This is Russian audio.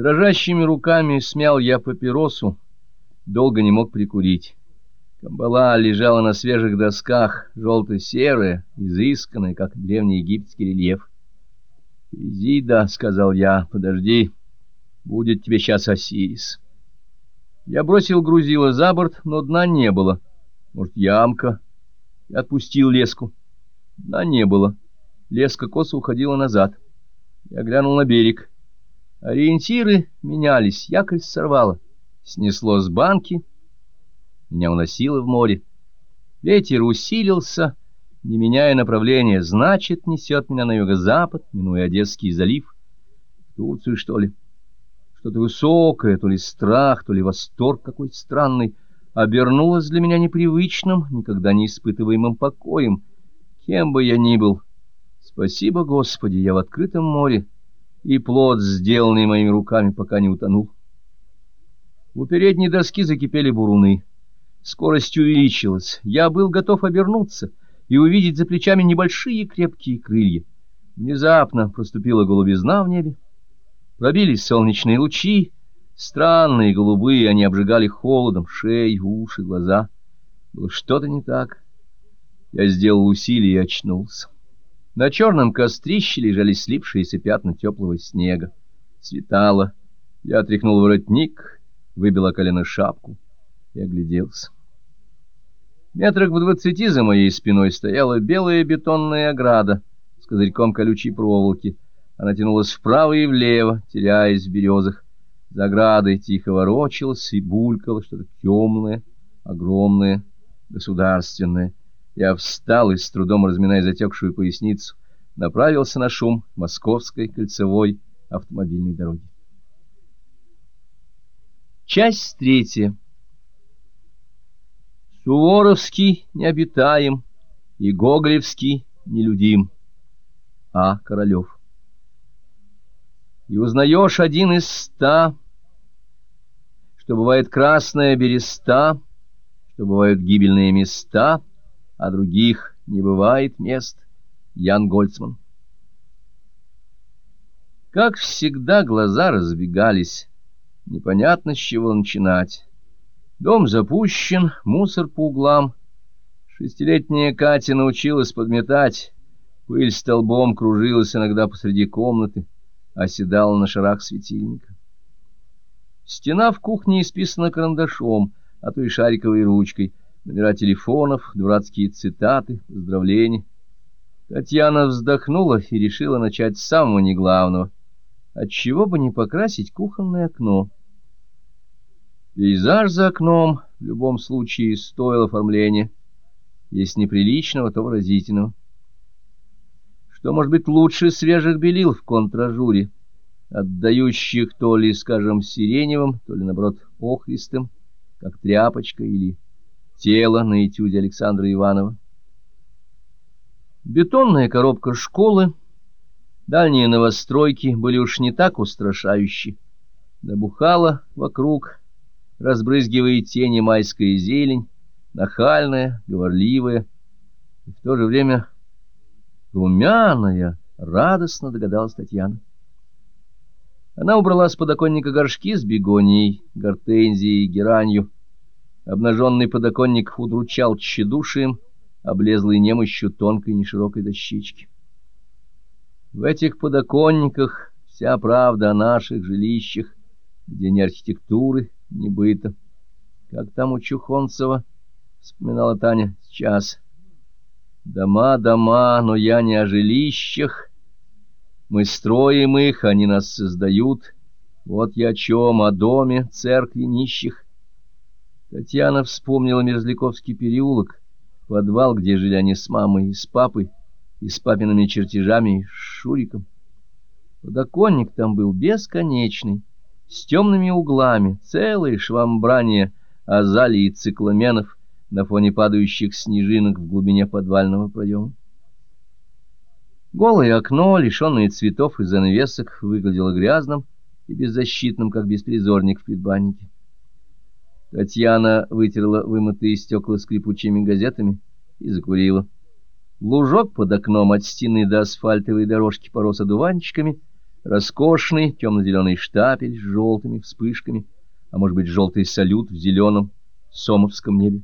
Дрожащими руками смял я папиросу, долго не мог прикурить. Камбала лежала на свежих досках, желто-серая, изысканная, как древний египетский рельеф. «Изида», — сказал я, — «подожди, будет тебе сейчас Осирис». Я бросил грузило за борт, но дна не было. Может, ямка? Я отпустил леску. Дна не было. Леска косо уходила назад. Я глянул на берег. Ориентиры менялись, якорь сорвало. Снесло с банки, меня уносило в море. Ветер усилился, не меняя направления, значит, несет меня на юго-запад, минуя Одесский залив. В Турцию, что ли? Что-то высокое, то ли страх, то ли восторг какой-то странный, обернулось для меня непривычным, никогда не испытываемым покоем. Кем бы я ни был, спасибо, Господи, я в открытом море, и плод, сделанный моими руками, пока не утонул. У передней доски закипели буруны. Скорость увеличилась. Я был готов обернуться и увидеть за плечами небольшие крепкие крылья. Внезапно проступила голубизна в небе. Пробились солнечные лучи, странные голубые, они обжигали холодом шею, уши, глаза. Было что-то не так. Я сделал усилие и очнулся. На черном кострище лежали слипшиеся пятна теплого снега. Светало. Я отряхнул воротник, выбил о колено шапку и огляделся. Метрах в двадцати за моей спиной стояла белая бетонная ограда с козырьком колючей проволоки — она тянулась вправо и влево, теряясь в березах. За оградой тихо ворочалось и булькало что-то темное, огромное, государственное. Я встал и, с трудом разминая затекшую поясницу, направился на шум московской кольцевой автомобильной дороги. Часть третья. Суворовский необитаем и Гоголевский нелюдим. А. Королев и узнаешь один из ста, что бывает красная береста, что бывают гибельные места, а других не бывает мест. Ян Гольцман. Как всегда, глаза разбегались. Непонятно, с чего начинать. Дом запущен, мусор по углам. Шестилетняя Катя научилась подметать. Пыль столбом кружилась иногда посреди комнаты оседала на шарах светильника. Стена в кухне исписана карандашом, а то и шариковой ручкой. Номера телефонов, дурацкие цитаты, поздравления. Татьяна вздохнула и решила начать с самого неглавного. Отчего бы не покрасить кухонное окно? Пейзаж за окном в любом случае стоил оформления. Если неприличного, то выразительного что может быть лучше свежих белил в контражуре, отдающих то ли, скажем, сиреневым, то ли, наоборот, охристым, как тряпочка или тело на этюде Александра Иванова. Бетонная коробка школы, дальние новостройки были уж не так устрашающие. Набухала вокруг, разбрызгивая тени майская зелень, нахальная, говорливая, и в то же время Румяная, радостно догадалась Татьяна. Она убрала с подоконника горшки с бегонией, гортензией, геранью. Обнаженный подоконник удручал тщедушием, облезлой немощью тонкой неширокой дощечки. В этих подоконниках вся правда о наших жилищах, где ни архитектуры, ни быта. Как там у Чухонцева, вспоминала Таня, сейчас Дома, дома, но я не о жилищах. Мы строим их, они нас создают. Вот я о чем, о доме, церкви нищих. Татьяна вспомнила Мерзляковский переулок, подвал, где жили они с мамой и с папой, и с папиными чертежами, и с Шуриком. Подоконник там был бесконечный, с темными углами, целые швамбрания азалий и цикламенов — на фоне падающих снежинок в глубине подвального проема. Голое окно, лишенное цветов и занавесок, выглядело грязным и беззащитным, как беспризорник в предбаннике. Татьяна вытерла вымытые стекла скрипучими газетами и закурила. Лужок под окном от стены до асфальтовой дорожки порос одуванчиками, Роскошный темно-зеленый штапель с желтыми вспышками, а может быть желтый салют в зеленом сомовском небе.